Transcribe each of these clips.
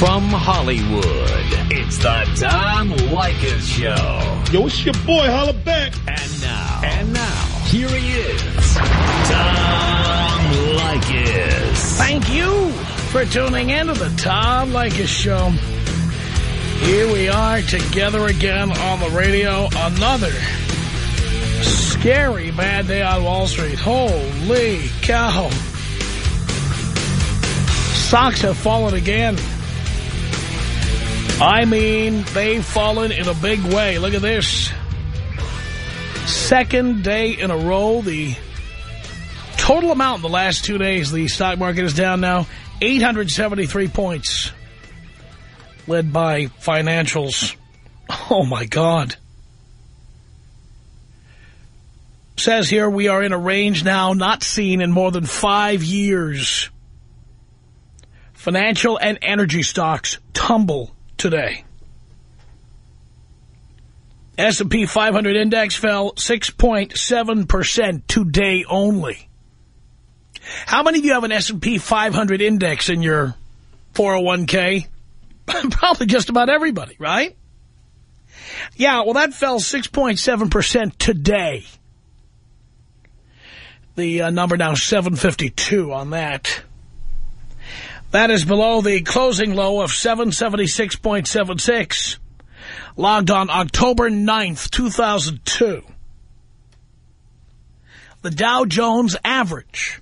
From Hollywood, it's the Tom Leykis Show. Yo, it's your boy, holla back. And now. And now. Here he is. Tom Leykis. Thank you for tuning in to the Tom Leykis Show. Here we are together again on the radio. Another scary bad day on Wall Street. Holy cow. Stocks have fallen again. I mean, they've fallen in a big way. Look at this. Second day in a row, the total amount in the last two days, the stock market is down now 873 points, led by financials. Oh, my God. Says here we are in a range now not seen in more than five years. Financial and energy stocks tumble today. S&P 500 index fell 6.7% today only. How many of you have an S&P 500 index in your 401k? Probably just about everybody, right? Yeah, well, that fell 6.7% today. The uh, number now 752 on that. That is below the closing low of 776.76, logged on October 9th, 2002. The Dow Jones average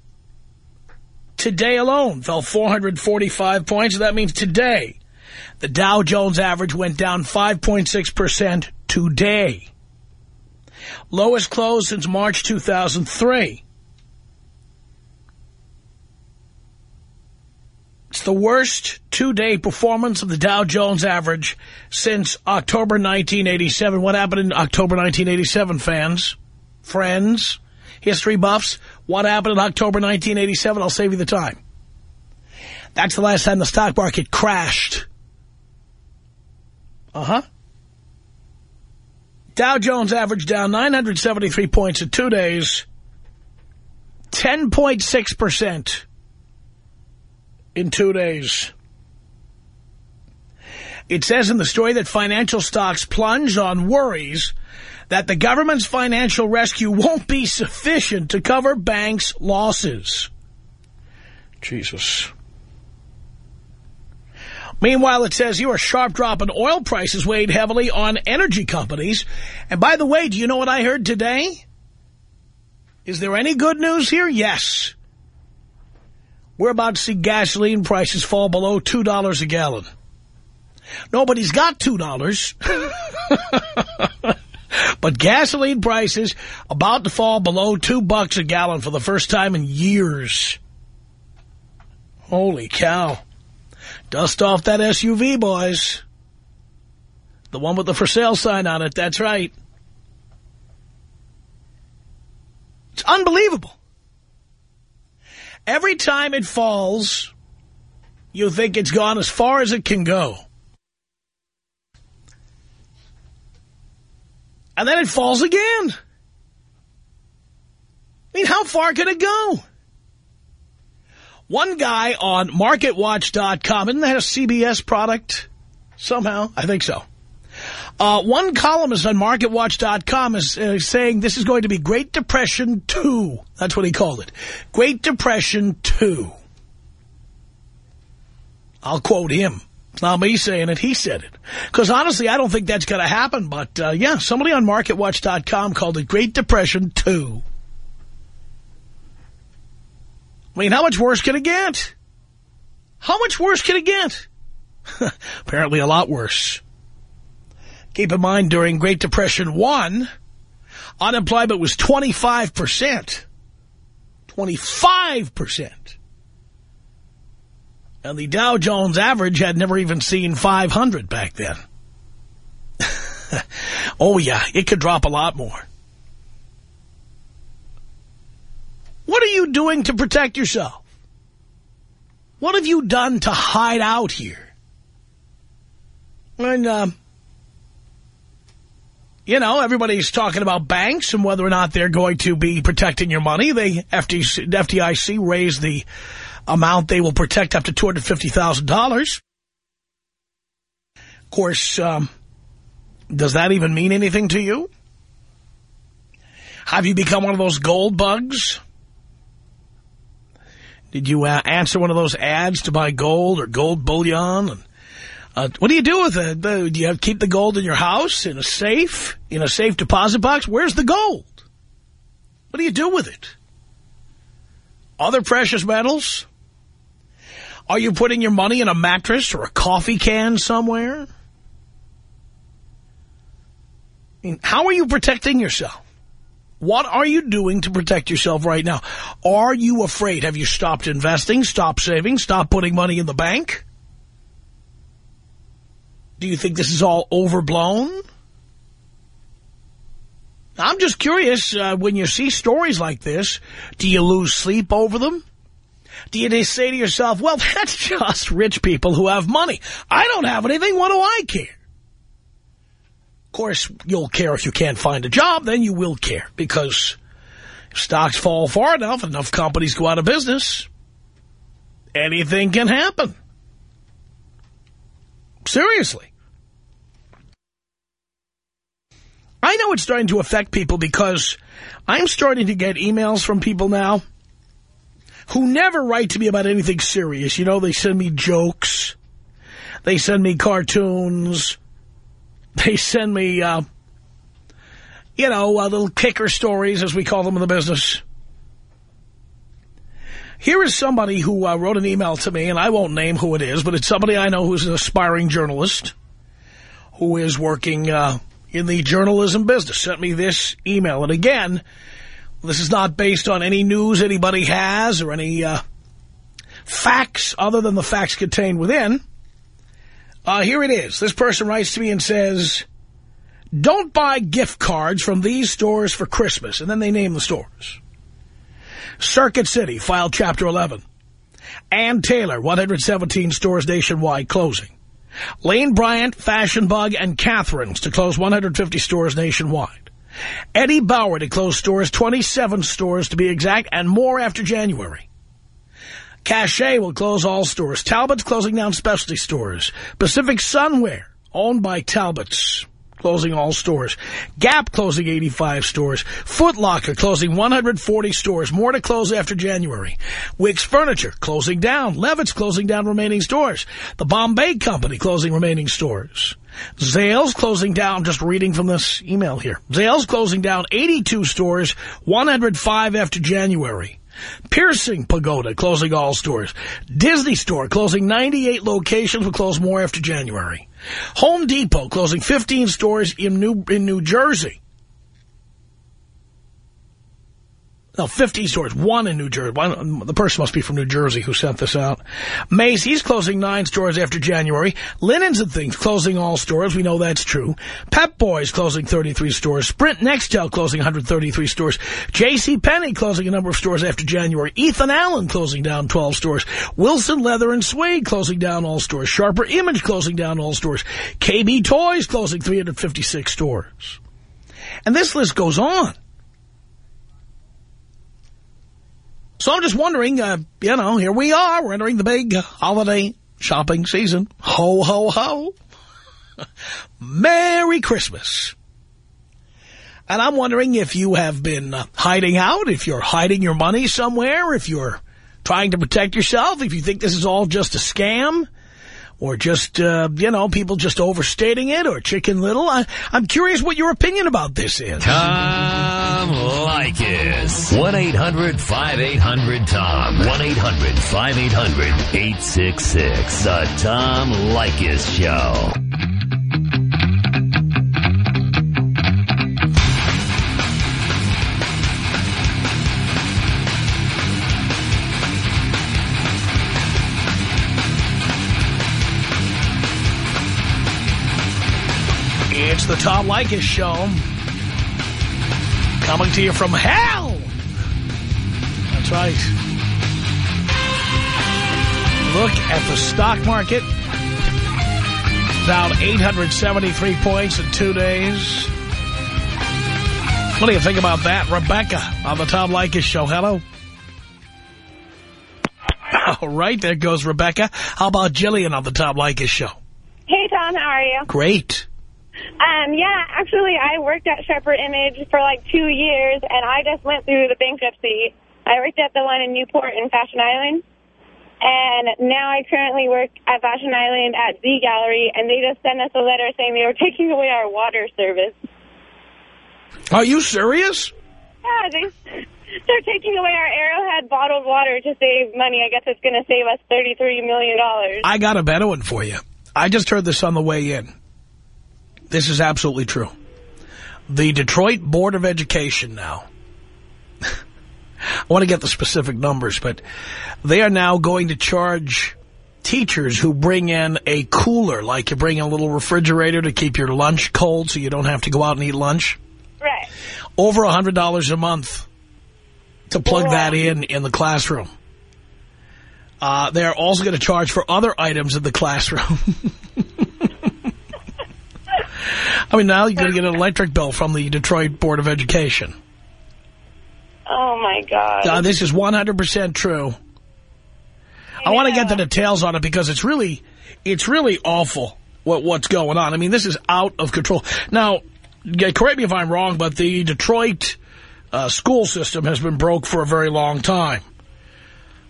today alone fell 445 points. That means today the Dow Jones average went down 5.6% today. Lowest close since March 2003. It's the worst two-day performance of the Dow Jones average since October 1987. What happened in October 1987, fans? Friends? History buffs? What happened in October 1987? I'll save you the time. That's the last time the stock market crashed. Uh-huh. Dow Jones average down 973 points in two days. 10.6% in two days. It says in the story that financial stocks plunge on worries that the government's financial rescue won't be sufficient to cover banks' losses. Jesus. Meanwhile, it says your sharp drop in oil prices weighed heavily on energy companies. And by the way, do you know what I heard today? Is there any good news here? Yes. We're about to see gasoline prices fall below $2 a gallon. Nobody's got $2. but gasoline prices about to fall below 2 bucks a gallon for the first time in years. Holy cow. Dust off that SUV, boys. The one with the for sale sign on it, that's right. It's unbelievable. Every time it falls, you think it's gone as far as it can go. And then it falls again. I mean, how far can it go? One guy on MarketWatch.com, isn't that a CBS product somehow? I think so. Uh, one columnist on MarketWatch.com is uh, saying this is going to be Great Depression 2. That's what he called it. Great Depression 2. I'll quote him. It's not me saying it. He said it. Because honestly, I don't think that's going to happen. But, uh, yeah, somebody on MarketWatch.com called it Great Depression 2. I mean, how much worse can it get? How much worse can it get? Apparently a lot worse. Keep in mind, during Great Depression 1, unemployment was 25%. 25%. And the Dow Jones average had never even seen 500 back then. oh, yeah, it could drop a lot more. What are you doing to protect yourself? What have you done to hide out here? And, um, you know, everybody's talking about banks and whether or not they're going to be protecting your money. The FDIC, FDIC raised the amount they will protect up to $250,000. Of course, um, does that even mean anything to you? Have you become one of those gold bugs? Did you uh, answer one of those ads to buy gold or gold bullion? And, uh, what do you do with it? Do you have, keep the gold in your house, in a safe, in a safe deposit box? Where's the gold? What do you do with it? Other precious metals? Are you putting your money in a mattress or a coffee can somewhere? I mean, how are you protecting yourself? What are you doing to protect yourself right now? Are you afraid? Have you stopped investing, stopped saving, stopped putting money in the bank? Do you think this is all overblown? I'm just curious, uh, when you see stories like this, do you lose sleep over them? Do you just say to yourself, well, that's just rich people who have money. I don't have anything. What do I care? Of course, you'll care if you can't find a job. Then you will care because stocks fall far enough, enough companies go out of business, anything can happen. Seriously. I know it's starting to affect people because I'm starting to get emails from people now who never write to me about anything serious. You know, they send me jokes. They send me cartoons. They send me, uh, you know, uh, little kicker stories, as we call them in the business. Here is somebody who uh, wrote an email to me, and I won't name who it is, but it's somebody I know who's an aspiring journalist who is working uh, in the journalism business. Sent me this email. And again, this is not based on any news anybody has or any uh, facts other than the facts contained within. Uh, here it is. This person writes to me and says, don't buy gift cards from these stores for Christmas. And then they name the stores. Circuit City, filed Chapter 11. Ann Taylor, 117 stores nationwide, closing. Lane Bryant, Fashion Bug, and Catherine's to close 150 stores nationwide. Eddie Bauer to close stores, 27 stores to be exact, and more after January. Cache will close all stores. Talbot's closing down specialty stores. Pacific Sunwear, owned by Talbot's, closing all stores. Gap closing 85 stores. Foot Locker closing 140 stores. More to close after January. Wickes Furniture closing down. Levitz closing down remaining stores. The Bombay Company closing remaining stores. Zales closing down, just reading from this email here. Zales closing down 82 stores, 105 after January. Piercing Pagoda closing all stores. Disney Store closing 98 locations will close more after January. Home Depot closing 15 stores in New, in New Jersey. No, 50 stores, one in New Jersey. One, the person must be from New Jersey who sent this out. Macy's closing nine stores after January. Linens and Things closing all stores. We know that's true. Pep Boys closing 33 stores. Sprint Nextel closing 133 stores. J.C. Penney closing a number of stores after January. Ethan Allen closing down 12 stores. Wilson Leather and Suede closing down all stores. Sharper Image closing down all stores. KB Toys closing 356 stores. And this list goes on. So I'm just wondering, uh, you know, here we are. We're entering the big holiday shopping season. Ho, ho, ho. Merry Christmas. And I'm wondering if you have been uh, hiding out, if you're hiding your money somewhere, if you're trying to protect yourself, if you think this is all just a scam, or just, uh, you know, people just overstating it, or Chicken Little. I, am curious what your opinion about this is. Tom Leykis. 1-800-5800-TOM. 1-800-5800-866. The Tom Leykis Show. It's the Tom Leykis Show. Coming to you from hell. That's right. Look at the stock market. Down 873 points in two days. What do you think about that? Rebecca on the Tom Leykis Show. Hello. All right, there goes Rebecca. How about Jillian on the Tom Leykis Show? Hey, Tom. How are you? Great. Um, yeah, actually, I worked at Sharper Image for like two years, and I just went through the bankruptcy. I worked at the one in Newport and Fashion Island, and now I currently work at Fashion Island at Z Gallery, and they just sent us a letter saying they were taking away our water service. Are you serious? Yeah, they, they're taking away our Arrowhead bottled water to save money. I guess it's going to save us $33 million. I got a better one for you. I just heard this on the way in. This is absolutely true. The Detroit Board of Education now, I want to get the specific numbers, but they are now going to charge teachers who bring in a cooler, like you bring in a little refrigerator to keep your lunch cold so you don't have to go out and eat lunch. Right. Over a $100 a month to plug Wow. that in in the classroom. Uh, they're also going to charge for other items in the classroom. I mean, now you're going to get an electric bill from the Detroit Board of Education. Oh, my God. Uh, this is 100% true. I want to get the details on it because it's really, it's really awful what what's going on. I mean, this is out of control. Now, correct me if I'm wrong, but the Detroit uh, school system has been broke for a very long time.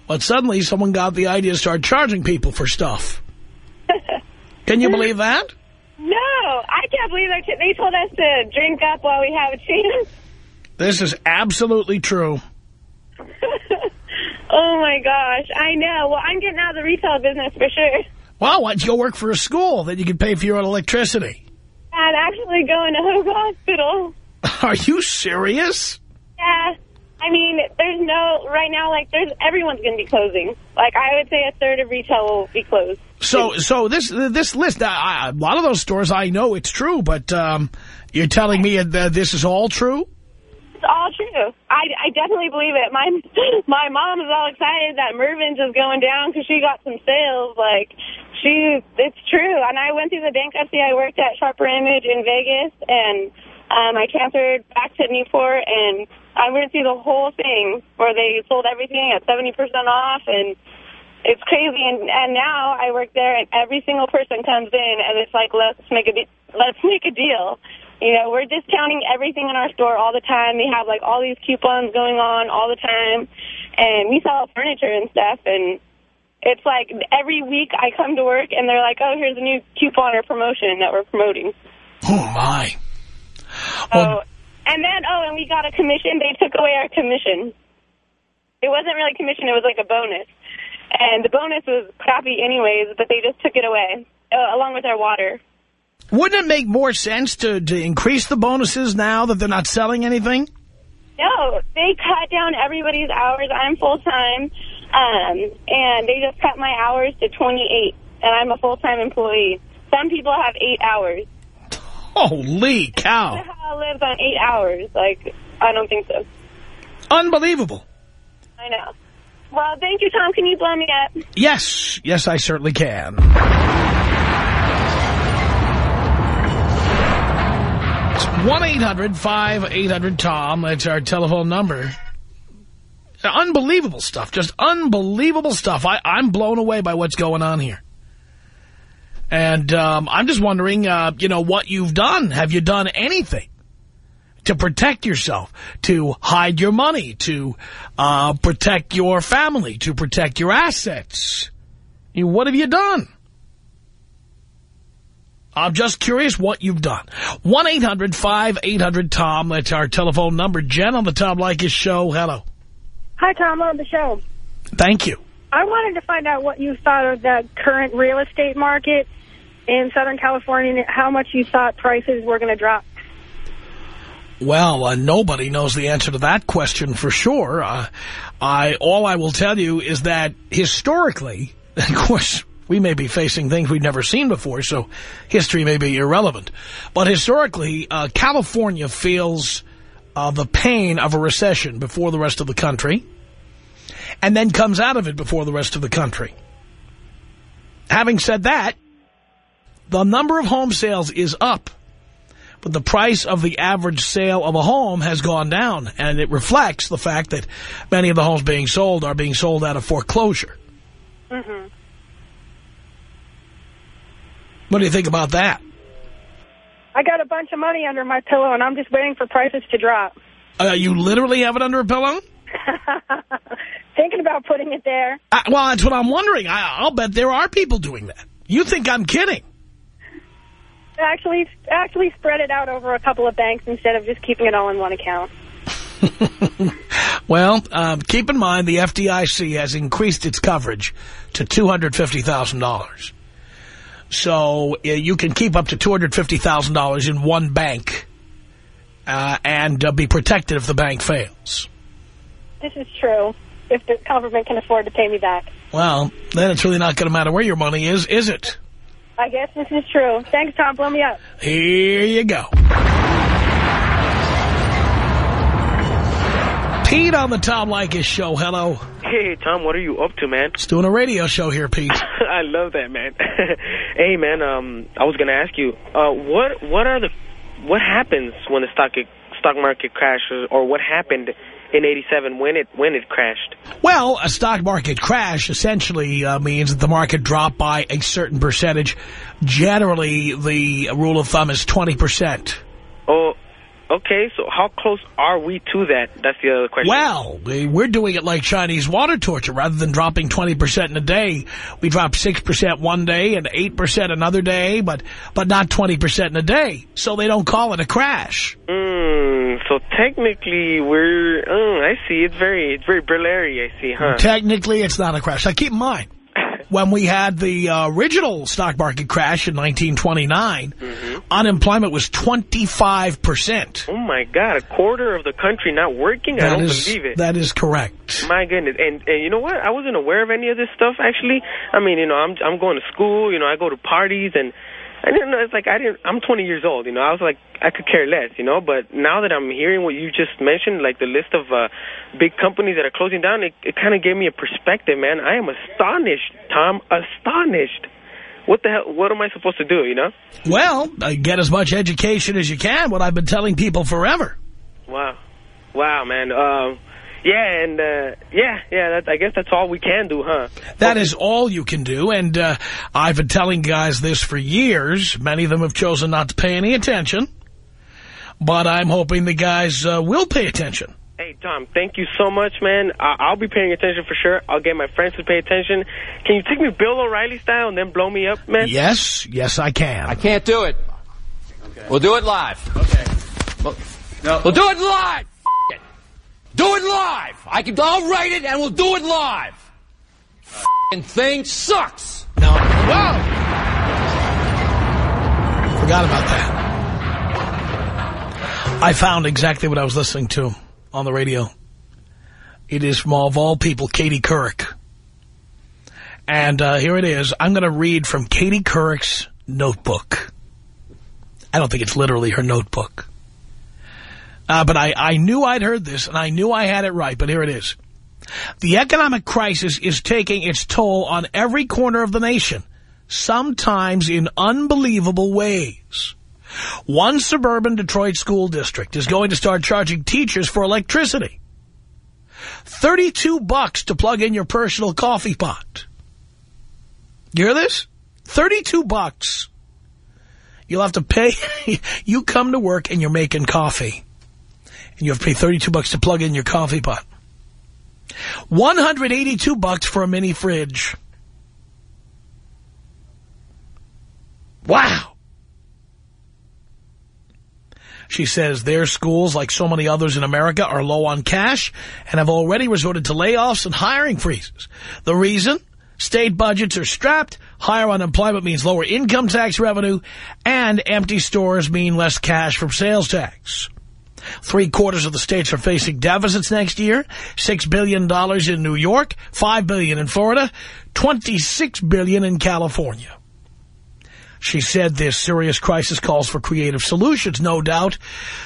But suddenly someone got the idea to start charging people for stuff. Can you believe that? No, I can't believe they, they told us to drink up while we have a chance. This is absolutely true. oh, my gosh. I know. Well, I'm getting out of the retail business for sure. Well, why don't you go work for a school? that you can pay for your own electricity. I'm actually going to Hoag Hospital. Are you serious? Yeah. I mean, there's no, right now, like, there's, everyone's going to be closing. Like, I would say a third of retail will be closed. So, so this this list, I, a lot of those stores, I know it's true, but um, you're telling me that this is all true? It's all true. I, I definitely believe it. My my mom is all excited that Mervyn's is going down because she got some sales. Like, she, it's true. And I went through the bankruptcy. I worked at Sharper Image in Vegas, and um, I transferred back to Newport, and I went through the whole thing where they sold everything at 70% off, and it's crazy. And, and now I work there, and every single person comes in, and it's like, let's make a, let's make a deal. You know, we're discounting everything in our store all the time. They have, like, all these coupons going on all the time. And we sell furniture and stuff. And it's like every week I come to work and they're like, oh, here's a new coupon or promotion that we're promoting. Oh, my. Oh, Well, and then, oh, and we got a commission. They took away our commission. It wasn't really commission. It was like a bonus. And the bonus was crappy anyways, but they just took it away, uh, along with our water. wouldn't it make more sense to, to increase the bonuses now that they're not selling anything? No, they cut down everybody's hours. I'm full-time, um, and they just cut my hours to 28, and I'm a full-time employee. Some people have eight hours. Holy cow. How lives on eight hours? Like, I don't think so. Unbelievable. I know. Well, thank you, Tom. Can you blow me up? Yes, yes, I certainly can. It's 1-800-5800-TOM. That's our telephone number. Unbelievable stuff. Just unbelievable stuff. I, I'm blown away by what's going on here. And um, I'm just wondering, uh, you know, what you've done. Have you done anything to protect yourself, to hide your money, to uh, protect your family, to protect your assets? You, what have you done? I'm just curious what you've done. 1-800-5800-TOM. That's our telephone number. Jen on the Tom Leykis show. Hello. Hi, Tom, on the show. Thank you. I wanted to find out what you thought of the current real estate market in Southern California how much you thought prices were going to drop. Well, uh, nobody knows the answer to that question for sure. Uh, I all I will tell you is that historically, of course, we may be facing things we've never seen before, so history may be irrelevant. But historically, uh, California feels uh, the pain of a recession before the rest of the country, and then comes out of it before the rest of the country. Having said that, the number of home sales is up. But the price of the average sale of a home has gone down, and it reflects the fact that many of the homes being sold are being sold out of foreclosure. Mm-hmm. What do you think about that? I got a bunch of money under my pillow, and I'm just waiting for prices to drop. Uh, you literally have it under a pillow? Thinking about putting it there. Uh, well, that's what I'm wondering. I, I'll bet there are people doing that. You think I'm kidding? Actually, actually spread it out over a couple of banks instead of just keeping it all in one account. well, um, keep in mind the FDIC has increased its coverage to $250,000. So uh, you can keep up to $250,000 in one bank uh, and uh, be protected if the bank fails. This is true, if the government can afford to pay me back. Well, then it's really not going to matter where your money is, is it? I guess this is true. Thanks, Tom. Blow me up. Here you go. Pete on the Tom Leykis show. Hello. Hey, Tom, what are you up to, man? Just doing a radio show here, Pete. I love that, man. hey, man, um, I was going to ask you, uh, what what are the what happens when the stock stock market crashes, or what happened in 87 when it when it crashed? Well, a stock market crash essentially uh, means that the market dropped by a certain percentage. Generally, the rule of thumb is 20%. Oh, okay. So how close are we to that? That's the other question. Well, we're doing it like Chinese water torture. Rather than dropping 20% in a day, we drop 6% one day and 8% another day, but but not 20% in a day. So they don't call it a crash. Mm, so technically, we're. Oh, I see. It's very, it's very Brillary. I see, huh? Technically, it's not a crash. Now, keep in mind, when we had the uh, original stock market crash in 1929, mm -hmm. unemployment was 25%. Oh, my God. A quarter of the country not working? That I don't is, believe it. That is correct. My goodness. And, and you know what? I wasn't aware of any of this stuff, actually. I mean, you know, I'm, I'm going to school. You know, I go to parties and I didn't know. It's like I didn't. I'm 20 years old. You know, I was like, I could care less. You know, but now that I'm hearing what you just mentioned, like the list of uh, big companies that are closing down, it, it kind of gave me a perspective, man. I am astonished, Tom. Astonished. What the hell? What am I supposed to do? You know? Well, uh, get as much education as you can. What I've been telling people forever. Wow, wow, man. Uh, yeah, and, uh, yeah, yeah, that, I guess that's all we can do, huh? That is all you can do, and uh, I've been telling guys this for years. Many of them have chosen not to pay any attention, but I'm hoping the guys uh, will pay attention. Hey, Tom, thank you so much, man. I will be paying attention for sure. I'll get my friends to pay attention. Can you take me Bill O'Reilly style and then blow me up, man? Yes, yes, I can. I can't do it. Okay. We'll do it live. Okay. We'll, no. we'll do it live. Do it live. I can. I'll write it, and we'll do it live. F***ing thing sucks. No. Whoa. Forgot about that. I found exactly what I was listening to on the radio. It is from all of all people, Katie Couric. And uh, here it is. I'm going to read from Katie Couric's notebook. I don't think it's literally her notebook. Uh, but I, I knew I'd heard this, and I knew I had it right, but here it is. The economic crisis is taking its toll on every corner of the nation, sometimes in unbelievable ways. One suburban Detroit school district is going to start charging teachers for electricity. 32 bucks to plug in your personal coffee pot. You hear this? 32 bucks. You'll have to pay. you come to work and you're making coffee and you have to pay 32 bucks to plug in your coffee pot. 182 bucks for a mini fridge. Wow. She says their schools, like so many others in America, are low on cash and have already resorted to layoffs and hiring freezes. The reason? State budgets are strapped, higher unemployment means lower income tax revenue, and empty stores mean less cash from sales tax. Three quarters of the states are facing deficits next year. $6 billion in New York, 5 billion in Florida, 26 billion in California. She said this serious crisis calls for creative solutions, no doubt.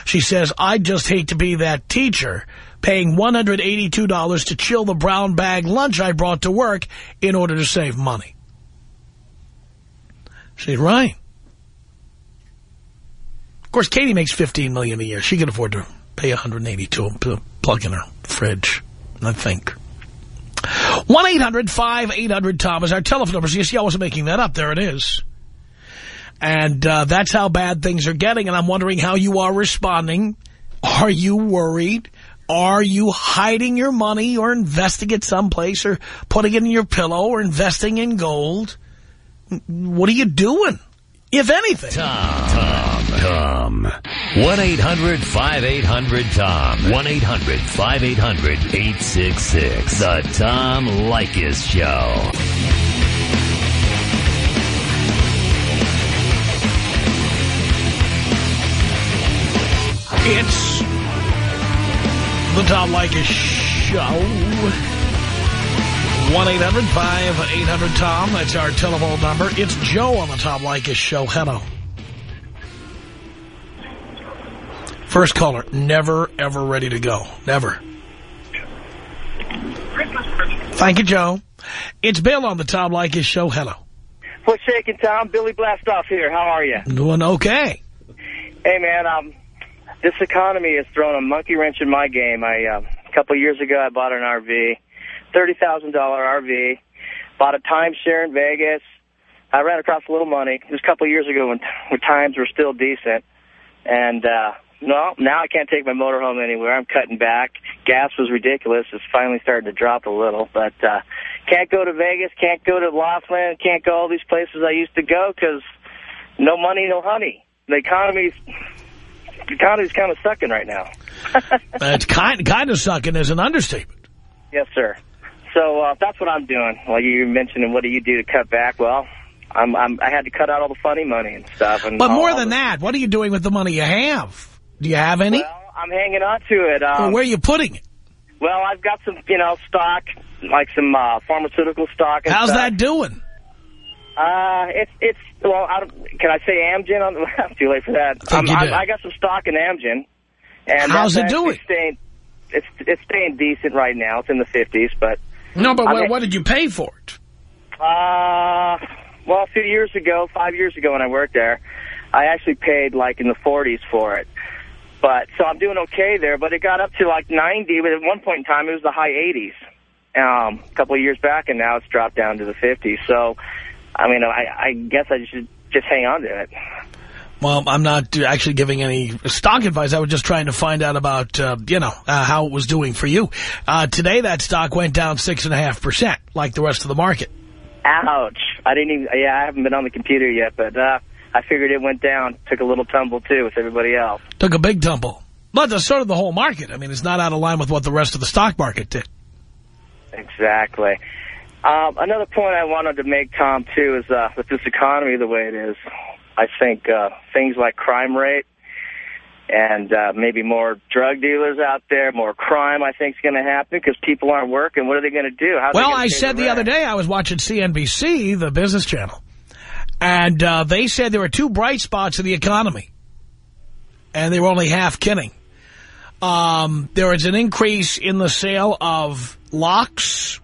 She says, I just hate to be that teacher paying $182 to chill the brown bag lunch I brought to work in order to save money. She's right. Of course, Katie makes 15 million a year. She can afford to pay $182 to plug in her fridge, I think. 1-800-5800-TOM is our telephone number. So you see, I wasn't making that up. There it is. And uh, that's how bad things are getting. And I'm wondering how you are responding. Are you worried? Are you hiding your money or investing it someplace or putting it in your pillow or investing in gold? What are you doing, if anything? Tom. Tom. Tom. 1-800-5800-TOM. 1-800-5800-866. The Tom Leykis Show. It's the Tom Leykis Show. 1-800-5800-TOM. That's our telephone number. It's Joe on the Tom Leykis Show. Hello. First caller, never, ever ready to go. Never. Thank you, Joe. It's Bill on the Tom Leykis Show. Hello. What's shaking, Tom? Billy Blastoff here. How are you? Doing okay. Hey, man, um, this economy has thrown a monkey wrench in my game. I uh, A couple years ago, I bought an RV, $30,000 RV, bought a timeshare in Vegas. I ran across a little money. It was a couple years ago when, when times were still decent. And, uh, no, now I can't take my motorhome anywhere. I'm cutting back. Gas was ridiculous. It's finally starting to drop a little. But uh, can't go to Vegas, can't go to Laughlin, can't go all these places I used to go because no money, no honey. The economy's the economy's kind of sucking right now. It's kind, kind of sucking is an understatement. yes, sir. So uh, that's what I'm doing. Well, you mentioned what do you do to cut back? Well, I'm, I'm I had to cut out all the funny money and stuff. And But more than that, what are you doing with the money you have? Do you have any? Well, I'm hanging on to it. Um, where are you putting it? well, I've got some, you know, stock, like some uh, pharmaceutical stock. How's stuff. that doing? Uh, it's it's well. I don't, can I say Amgen? On the, too late for that. Um, you I. I got some stock in Amgen, and How's it doing? Staying, it's it's staying decent right now. It's in the fifties, but No, but I what, mean- what did you pay for it? uh, well, a few years ago, five years ago when I worked there, I actually paid like in the forties for it. But so I'm doing okay there. But it got up to like ninety. But at one point in time, it was the high eighties. Um, a couple of years back, and now it's dropped down to the fifties. So, I mean, I, I guess I should just hang on to it. Well, I'm not actually giving any stock advice. I was just trying to find out about, uh, you know, uh, how it was doing for you. Uh, today, that stock went down 6.5%, like the rest of the market. Ouch. I didn't even, yeah, I haven't been on the computer yet, but uh, I figured it went down, took a little tumble, too, with everybody else. Took a big tumble. But that's sort of the whole market. I mean, it's not out of line with what the rest of the stock market did. Exactly. Um, another point I wanted to make, Tom, too, is uh, with this economy the way it is, I think uh, things like crime rate and uh, maybe more drug dealers out there, more crime, I think is going to happen because people aren't working. What are they going to do? How Well, I said the rent? other day I was watching CNBC, the business channel, and uh, they said there were two bright spots in the economy, and they were only half kidding. Um, there is an increase in the sale of locks,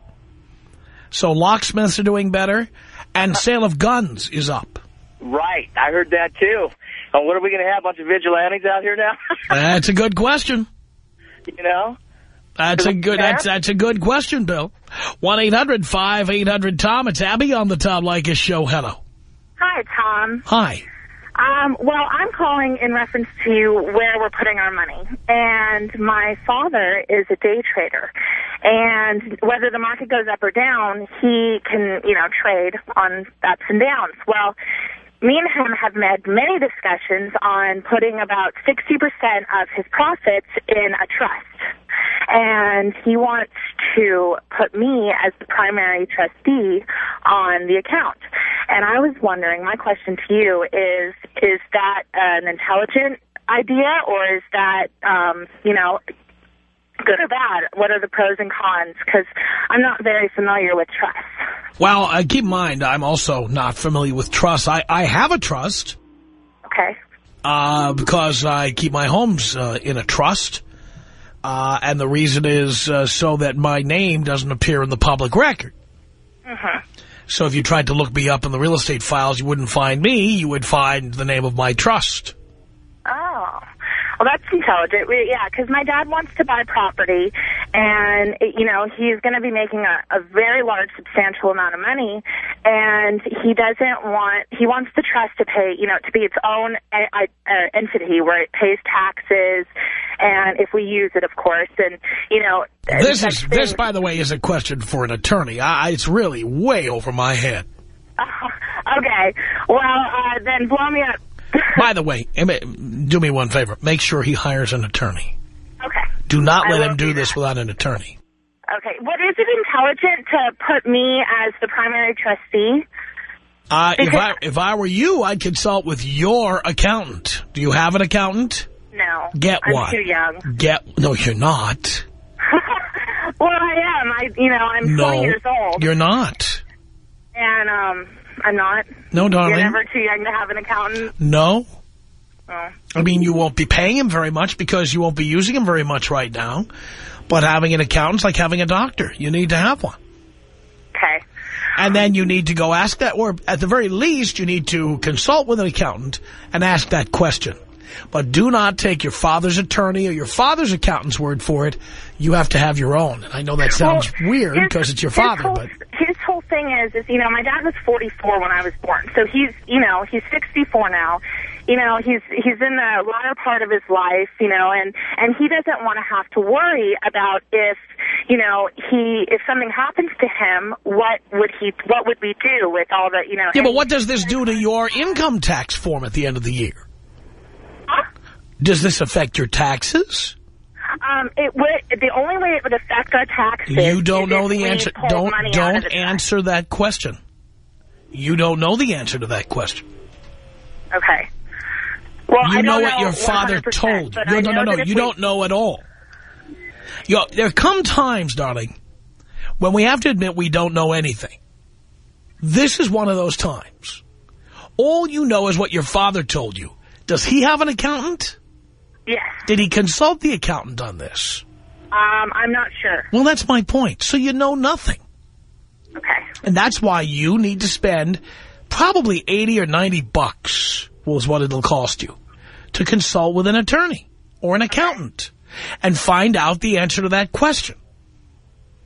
so locksmiths are doing better, and sale of guns is up. Right. I heard that, too. And what are we going to have, a bunch of vigilantes out here now? That's a good question. you know? That's a good. That's that's a good question, Bill. One eight hundred five eight hundred Tom. It's Abby on the Tom Leykis show. Hello. Hi, Tom. Hi. Um, well, I'm calling in reference to where we're putting our money. And my father is a day trader. And whether the market goes up or down, he can, you know, trade on ups and downs. Well, me and him have had many discussions on putting about 60% of his profits in a trust. And he wants to put me as the primary trustee on the account. And I was wondering, my question to you is, is that an intelligent idea or is that, um, you know, good or bad? What are the pros and cons? Because I'm not very familiar with trusts. Well, uh, keep in mind, I'm also not familiar with trust. I, I have a trust Okay. uh, because I keep my homes uh, in a trust. Uh, and the reason is uh, so that my name doesn't appear in the public record. So if you tried to look me up in the real estate files, you wouldn't find me. You would find the name of my trust. Well, that's intelligent. We, yeah, because my dad wants to buy property, and, you know, he's going to be making a, a very large, substantial amount of money, and he doesn't want, he wants the trust to pay, you know, to be its own uh, uh, entity where it pays taxes, and if we use it, of course, and, you know. This is, this, by the way, is a question for an attorney. I, it's really way over my head. okay. Well, uh, then blow me up. By the way, do me one favor. Make sure he hires an attorney. Okay. Do not let him do, do this without an attorney. Okay. What is it intelligent to put me as the primary trustee? Uh, if I if I were you, I'd consult with your accountant. Do you have an accountant? No. Get I'm one. too young. Get no, you're not. well, I am. I you know I'm no, 20 years old. You're not. And um, I'm not. No, darling. You're never too young to have an accountant? No. Oh. I mean, you won't be paying him very much because you won't be using him very much right now. But having an accountant's like having a doctor. You need to have one. Okay. And then you need to go ask that, or at the very least, you need to consult with an accountant and ask that question. But do not take your father's attorney or your father's accountant's word for it. You have to have your own. And I know that sounds well, weird because it's your father, whole, but whole thing is, is you know, my dad was 44 when I was born, so he's, you know, he's 64 now. You know, he's he's in the latter part of his life, you know, and and he doesn't want to have to worry about if, you know, he if something happens to him, what would he what would we do with all the, you know? Yeah, but what does this do to your income tax form at the end of the year? Does this affect your taxes? Um, it would. The only way it would affect our taxes. You don't know the answer. Don't don't answer that question. You don't know the answer to that question. Okay. Well, you I know what your father told you. No, no, no, no. You we... don't know at all. You know, there come times, darling, when we have to admit we don't know anything. This is one of those times. All you know is what your father told you. Does he have an accountant? Yes. Did he consult the accountant on this? Um, I'm not sure. Well, that's my point. So you know nothing. Okay. And that's why you need to spend probably 80 or 90 bucks was what it'll cost you to consult with an attorney or an accountant and find out the answer to that question.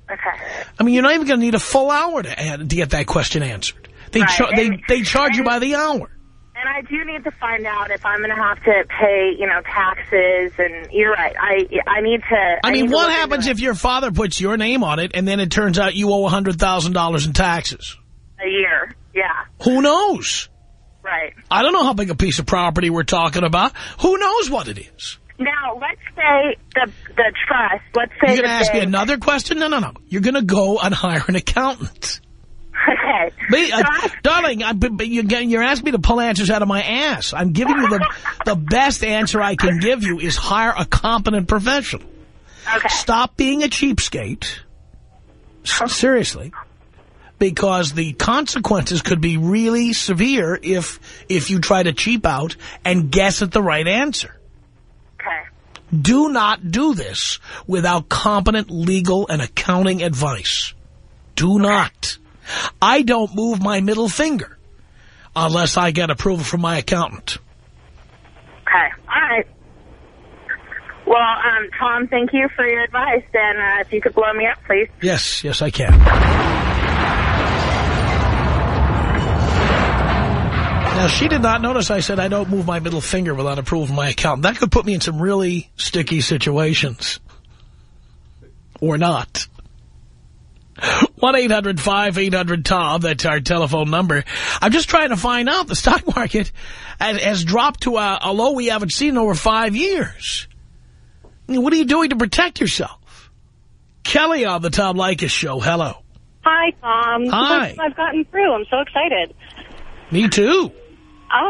Okay. I mean, you're not even going to need a full hour to, to get that question answered. They, right. they, they charge you by the hour. And I do need to find out if I'm going to have to pay, you know, taxes. And you're right. I I need to. I, I mean, what happens if your father puts your name on it and then it turns out you owe $100,000 in taxes? A year, yeah. Who knows? Right. I don't know how big a piece of property we're talking about. Who knows what it is? Now, let's say the the trust, let's say You're going to ask me another question? No, no, no. You're going to go and hire an accountant. Okay. But, uh, darling, I, but you're, you're asking me to pull answers out of my ass. I'm giving you the, the best answer I can give you is hire a competent professional. Okay. Stop being a cheapskate. Seriously. Because the consequences could be really severe if if you try to cheap out and guess at the right answer. Okay. Do not do this without competent legal and accounting advice. Do not. I don't move my middle finger unless I get approval from my accountant. Okay. All right. Well, um, Tom, thank you for your advice. And uh, if you could blow me up, please. Yes, yes, I can. Now, she did not notice I said I don't move my middle finger without approval from my accountant. That could put me in some really sticky situations. Or not. 1-800-5800-TOM. That's our telephone number. I'm just trying to find out. The stock market has dropped to a, a low we haven't seen in over five years. What are you doing to protect yourself? Kelly on the Tom Leykis show. Hello. Hi, Tom. Hi. I've gotten through. I'm so excited. Me too.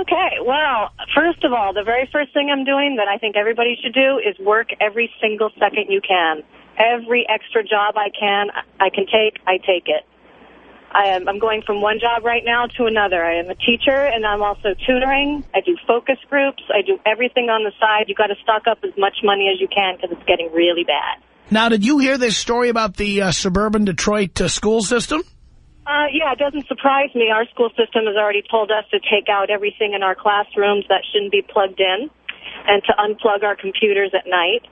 Okay, well, first of all, the very first thing I'm doing that I think everybody should do is work every single second you can. Every extra job I can, I can take, I take it. I am, I'm going from one job right now to another. I am a teacher, and I'm also tutoring. I do focus groups. I do everything on the side. You've got to stock up as much money as you can because it's getting really bad. Now, did you hear this story about the uh, suburban Detroit uh, school system? Uh, yeah, it doesn't surprise me. Our school system has already told us to take out everything in our classrooms that shouldn't be plugged in. and to unplug our computers at night.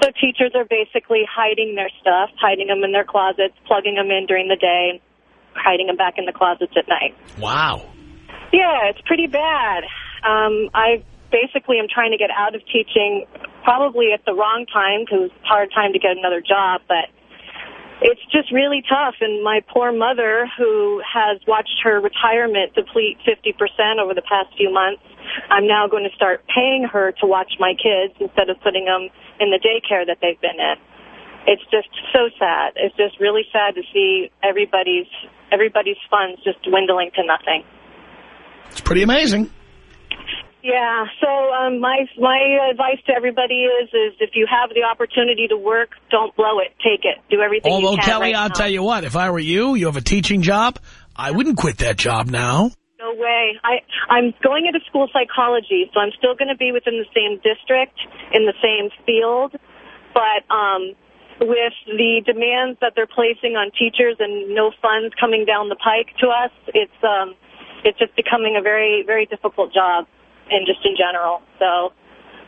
So teachers are basically hiding their stuff, hiding them in their closets, plugging them in during the day, hiding them back in the closets at night. Wow. Yeah, it's pretty bad. Um, I basically am trying to get out of teaching probably at the wrong time because it's a hard time to get another job, but it's just really tough. And my poor mother, who has watched her retirement deplete 50% over the past few months, I'm now going to start paying her to watch my kids instead of putting them in the daycare that they've been in. It's just so sad. It's just really sad to see everybody's everybody's funds just dwindling to nothing. It's pretty amazing. Yeah. So um, my my advice to everybody is is if you have the opportunity to work, don't blow it. Take it. Do everything Although, you can. Kelly, right I'll now. tell you what, if I were you, you have a teaching job, I wouldn't quit that job now. No way. I I'm going into school psychology, so I'm still going to be within the same district in the same field, but um, with the demands that they're placing on teachers and no funds coming down the pike to us, it's um, it's just becoming a very very difficult job, and just in general. So.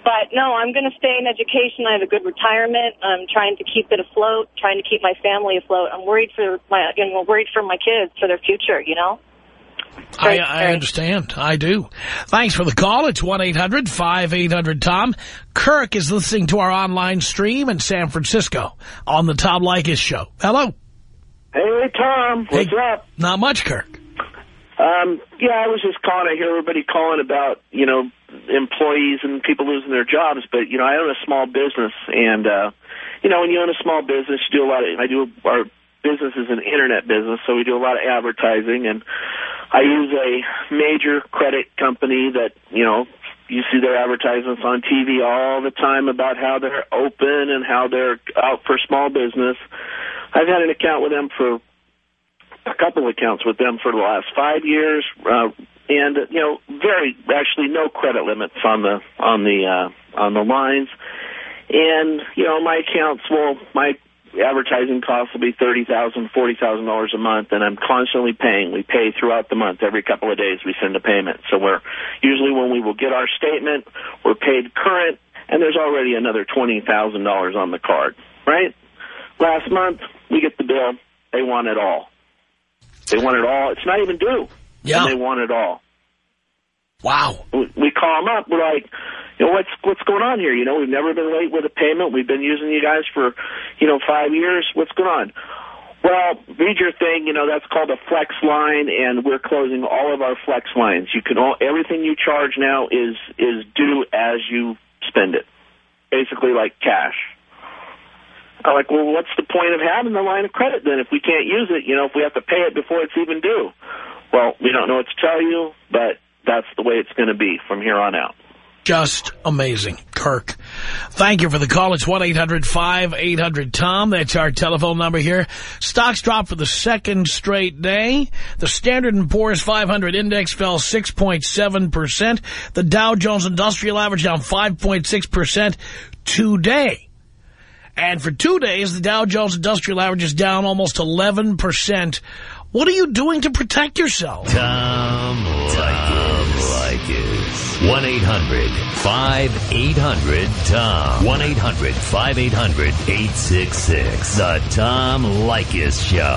But no, I'm going to stay in education. I have a good retirement. I'm trying to keep it afloat, trying to keep my family afloat. I'm worried for my, you know, worried for my kids, for their future, you know? I, I understand. I do. Thanks for the call. It's 1-800-5800-TOM. Kirk is listening to our online stream in San Francisco on the Tom Leykis Show. Hello. Hey, Tom. What's Hey. up? Not much, Kirk. Um, yeah, I was just calling. I hear everybody calling about, you know, employees and people losing their jobs. But, you know, I own a small business. And, uh, you know, when you own a small business, you do a lot of, I do, our business is an internet business, so we do a lot of advertising. And I use a major credit company that, you know, you see their advertisements on TV all the time about how they're open and how they're out for small business. I've had an account with them for a couple of accounts with them for the last five years, uh, and you know, very actually no credit limits on the on the uh, on the lines, and you know, my accounts well, my advertising costs will be thirty thousand, forty thousand dollars a month, and I'm constantly paying. We pay throughout the month. Every couple of days, we send a payment. So we're usually when we will get our statement, we're paid current, and there's already another twenty thousand dollars on the card. Right? Last month, we get the bill. They want it all. They want it all. It's not even due. Yeah. And they want it all. Wow. We, call them up. We're like, you know, what's what's going on here? You know, we've never been late with a payment. We've been using you guys for, you know, five years. What's going on? Well, read your thing. You know, that's called a flex line, and we're closing all of our flex lines. You can all everything you charge now is is due as you spend it, basically like cash. I'm like, well, what's the point of having the line of credit then if we can't use it? You know, if we have to pay it before it's even due. Well, we don't know what to tell you, but that's the way it's going to be from here on out. Just amazing. Kirk. Thank you for the call. It's 1-800-5800-TOM. That's our telephone number here. Stocks dropped for the second straight day. The Standard & Poor's 500 index fell 6.7%. The Dow Jones Industrial Average down 5.6% today. And for two days, the Dow Jones Industrial Average is down almost 11%. What are you doing to protect yourself? Tom Leykis. 1-800-5800-TOM. 1-800-5800-866. The Tom Leykis Show.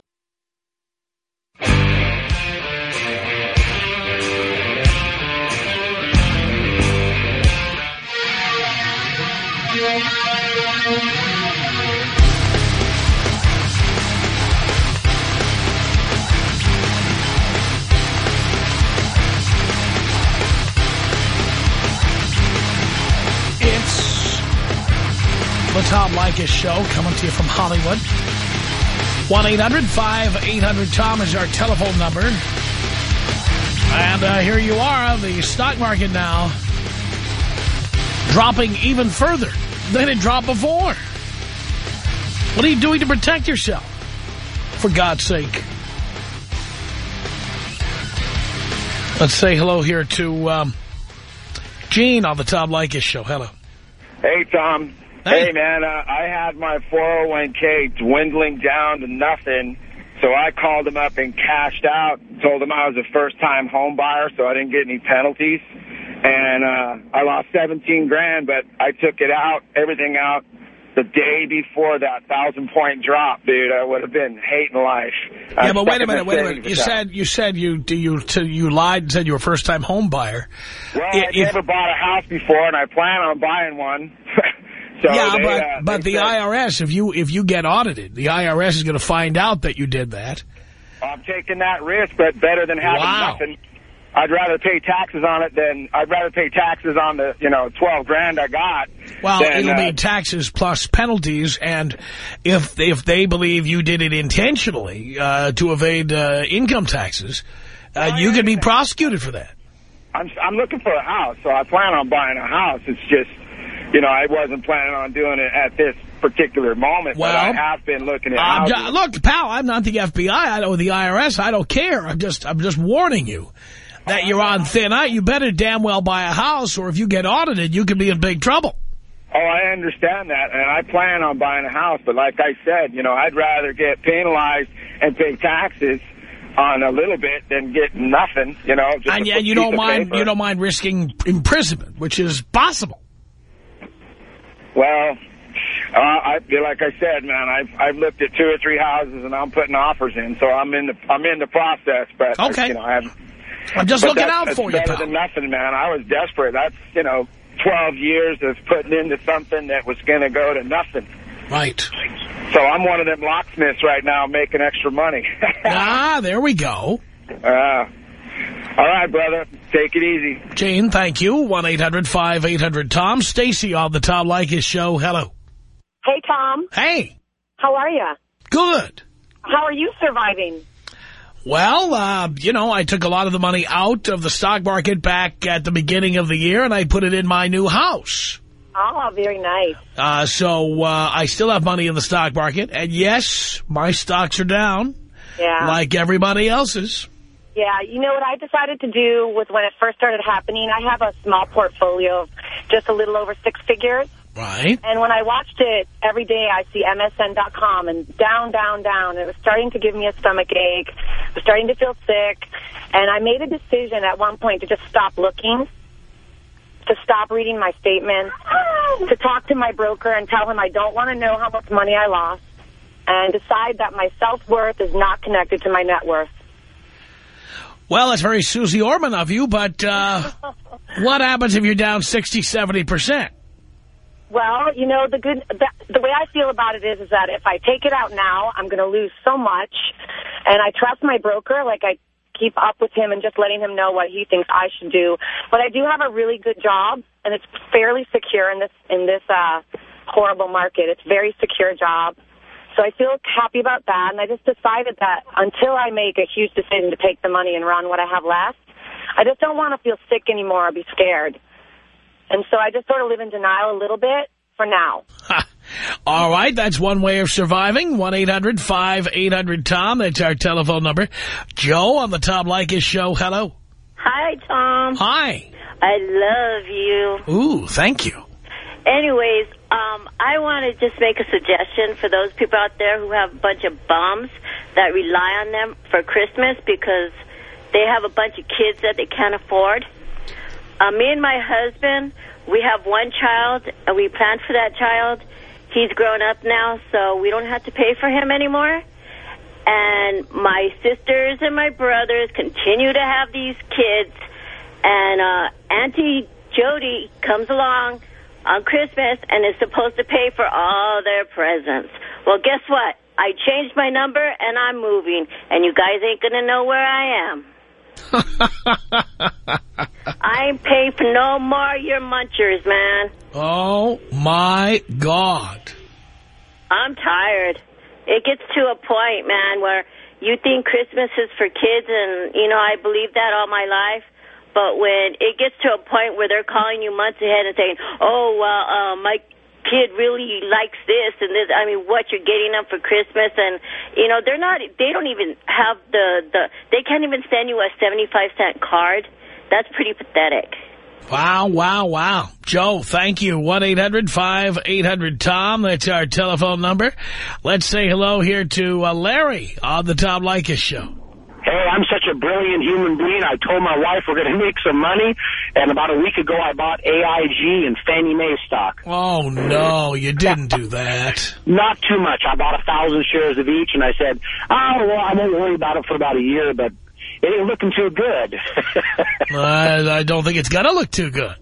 The Tom Leykis Show coming to you from Hollywood. 1-800-5800-TOM is our telephone number. And uh, here you are, on the stock market now dropping even further than it dropped before. What are you doing to protect yourself? For God's sake. Let's say hello here to um, Gene on the Tom Leykis Show. Hello. Hey, Tom. Hey. Hey, man, uh, I had my 401k dwindling down to nothing, so I called them up and cashed out, told them I was a first-time home buyer, so I didn't get any penalties. and uh, I lost 17 grand, but I took it out, everything out, the day before that thousand point drop, dude. I would have been hating life. Yeah, but wait a minute, wait a minute. You said you said you do you you lied and said you were a first time home buyer. Well, I never bought a house before, and I plan on buying one. so yeah, they, but uh, but the said, IRS, if you if you get audited, the IRS is going to find out that you did that. I'm taking that risk, but better than having Wow. nothing. I'd rather pay taxes on it than I'd rather pay taxes on the you know 12 grand I got. Well, than, it'll uh, be taxes plus penalties, and if if they believe you did it intentionally uh, to evade uh, income taxes, uh, you could be prosecuted for that. I'm I'm looking for a house, so I plan on buying a house. It's just, you know, I wasn't planning on doing it at this particular moment, but I have been looking at houses. look, pal, I'm not the FBI. I know the IRS. I don't care. I'm just I'm just warning you that you're on thin ice. You better damn well buy a house, or if you get audited, you could be in big trouble. Oh, I understand that, and I plan on buying a house. But like I said, you know, I'd rather get penalized and pay taxes on a little bit than get nothing. You know, just And yeah, you don't mind you don't mind risking imprisonment, which is possible. Well, uh, I like I said, man, I've I've looked at two or three houses and I'm putting offers in, so I'm in the I'm in the process. But I- Okay. you know, I have. I'm just looking out for you, better pal. than nothing, man. I was desperate. That's you know, 12 years of putting into something that was going to go to nothing. Right. So I'm one of them locksmiths right now making extra money. ah, there we go. Uh, all right, brother. Take it easy. Gene, thank you. 1-800-5800-TOM. Stacy on the Tom Leykis show. Hello. Hey, Tom. Hey. How are you? Good. How are you surviving? Well, uh, you know, I took a lot of the money out of the stock market back at the beginning of the year, and I put it in my new house. Oh, very nice. Uh, so uh, I still have money in the stock market. And yes, my stocks are down, Yeah. like everybody else's. Yeah, you know what I decided to do was when it first started happening, I have a small portfolio of just a little over six figures. Right. And when I watched it every day, I see MSN.com and down, down, down. It was starting to give me a stomach ache. I was starting to feel sick. And I made a decision at one point to just stop looking, to stop reading my statements, to talk to my broker and tell him I don't want to know how much money I lost, and decide that my self-worth is not connected to my net worth. Well, that's very Suze Orman of you, but uh, what happens if you're down 60, 70%? Well, you know, the good, the, the way I feel about it is, is that if I take it out now, I'm going to lose so much. And I trust my broker, like I keep up with him and just letting him know what he thinks I should do. But I do have a really good job, and it's fairly secure in this, in this, uh, horrible market. It's a very secure job. So I feel happy about that, and I just decided that until I make a huge decision to take the money and run what I have left, I just don't want to feel sick anymore or be scared. And so I just sort of live in denial a little bit for now. All right, that's one way of surviving. 1-800-5800-TOM. That's our telephone number. Joe on the Tom Leykis show. Hello. Hi, Tom. Hi. I love you. Ooh, thank you. Anyways, um, I want to just make a suggestion for those people out there who have a bunch of bums that rely on them for Christmas because they have a bunch of kids that they can't afford. Uh, me and my husband, we have one child, and we planned for that child. He's grown up now, so we don't have to pay for him anymore. And my sisters and my brothers continue to have these kids. And uh, Auntie Jody comes along on Christmas and is supposed to pay for all their presents. Well, guess what? I changed my number and I'm moving, and you guys ain't going to know where I am. I ain't paying for no more of your munchers, man. Oh, my God. I'm tired. It gets to a point, man, where you think Christmas is for kids, and, you know, I believe that all my life. But when it gets to a point where they're calling you months ahead and saying, oh, well, uh, my kid really likes this and this, I mean, what you're getting them for Christmas, and, you know, they're not, they don't even have the, the they can't even send you a 75 cent card. That's pretty pathetic. Wow, wow, wow. Joe, thank you. 1-800-5800-TOM. That's our telephone number. Let's say hello here to uh, Larry on the Tom Leykis show. Hey, I'm such a brilliant human being. I told my wife we're going to make some money, and about a week ago I bought AIG and Fannie Mae stock. Oh, no, you didn't do that. Not too much. I bought a thousand shares of each, and I said, oh, well, I won't worry about it for about a year, but it ain't looking too good. I, I don't think it's going to look too good.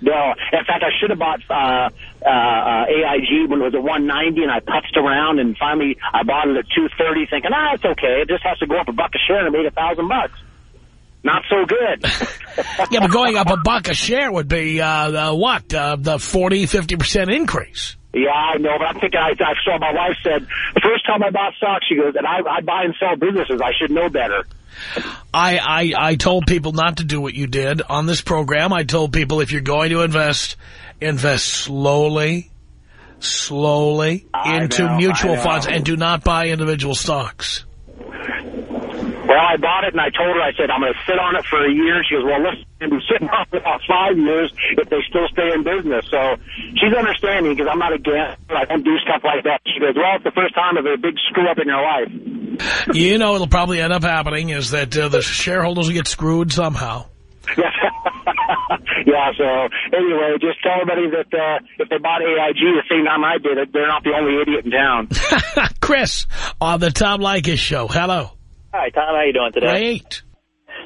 No. In fact, I should have bought uh, uh, uh, AIG when it was at 190, and I putzed around, and finally I bought it at 230, thinking, ah, it's okay. It just has to go up a buck a share, and I made a thousand bucks. Not so good. yeah, but going up a buck a share would be, uh, uh, what, uh, the 40, 50% increase. Yeah, I know, but I'm thinking, I, I saw my wife said, the first time I bought stocks, she goes, and I, I buy and sell businesses, I should know better. I, I, I told people not to do what you did on this program. I told people if you're going to invest, invest slowly, slowly I into know, mutual funds and do not buy individual stocks. Well, I bought it, and I told her, I said, I'm going to sit on it for a year. She goes, well, listen, I've been sitting on it about five years if they still stay in business. So she's understanding because I'm not against it. I don't do stuff like that. She goes, well, it's the first time of a big screw up in your life. You know what'll probably end up happening is that uh, the shareholders will get screwed somehow. yeah, so anyway, just tell everybody that uh, if they bought AIG the same time I did it, they're not the only idiot in town. Chris, on the Tom Leykis show. Hello. Hi, Tom. How you doing today? Great.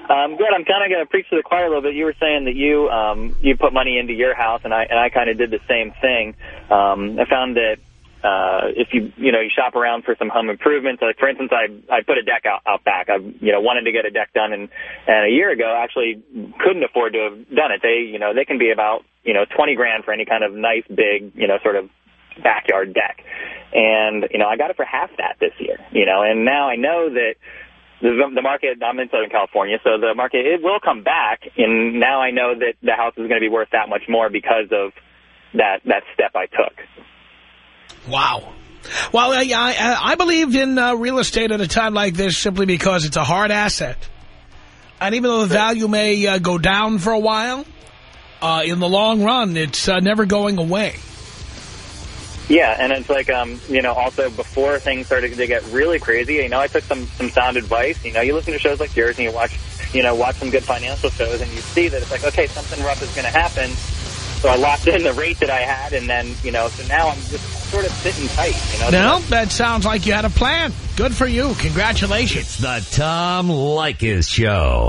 Um, good. I'm kind of going to preach to the choir a little bit. You were saying that you um, you put money into your house, and I and I kind of did the same thing. Um, I found that uh, if you you know you shop around for some home improvements, like for instance, I I put a deck out, out back. I you know wanted to get a deck done, and and a year ago actually couldn't afford to have done it. They you know they can be about you know 20 grand for any kind of nice big you know sort of backyard deck, and you know I got it for half that this year. You know, and now I know that the, the market, I'm in Southern California, so the market, it will come back, and now I know that the house is going to be worth that much more because of that, that step I took. Wow. Well, I, I, I believe in uh, real estate at a time like this simply because it's a hard asset. And even though the value may uh, go down for a while, uh, in the long run, it's uh, never going away. Yeah, and it's like, um, you know, also before things started to get really crazy, you know, I took some, some sound advice. You know, you listen to shows like yours and you watch, you know, watch some good financial shows and you see that it's like, okay, something rough is going to happen. So I locked in the rate that I had and then, you know, so now I'm just sort of sitting tight, you know. Well, that sounds like you had a plan. Good for you. Congratulations. It's the Tom Leykis Show.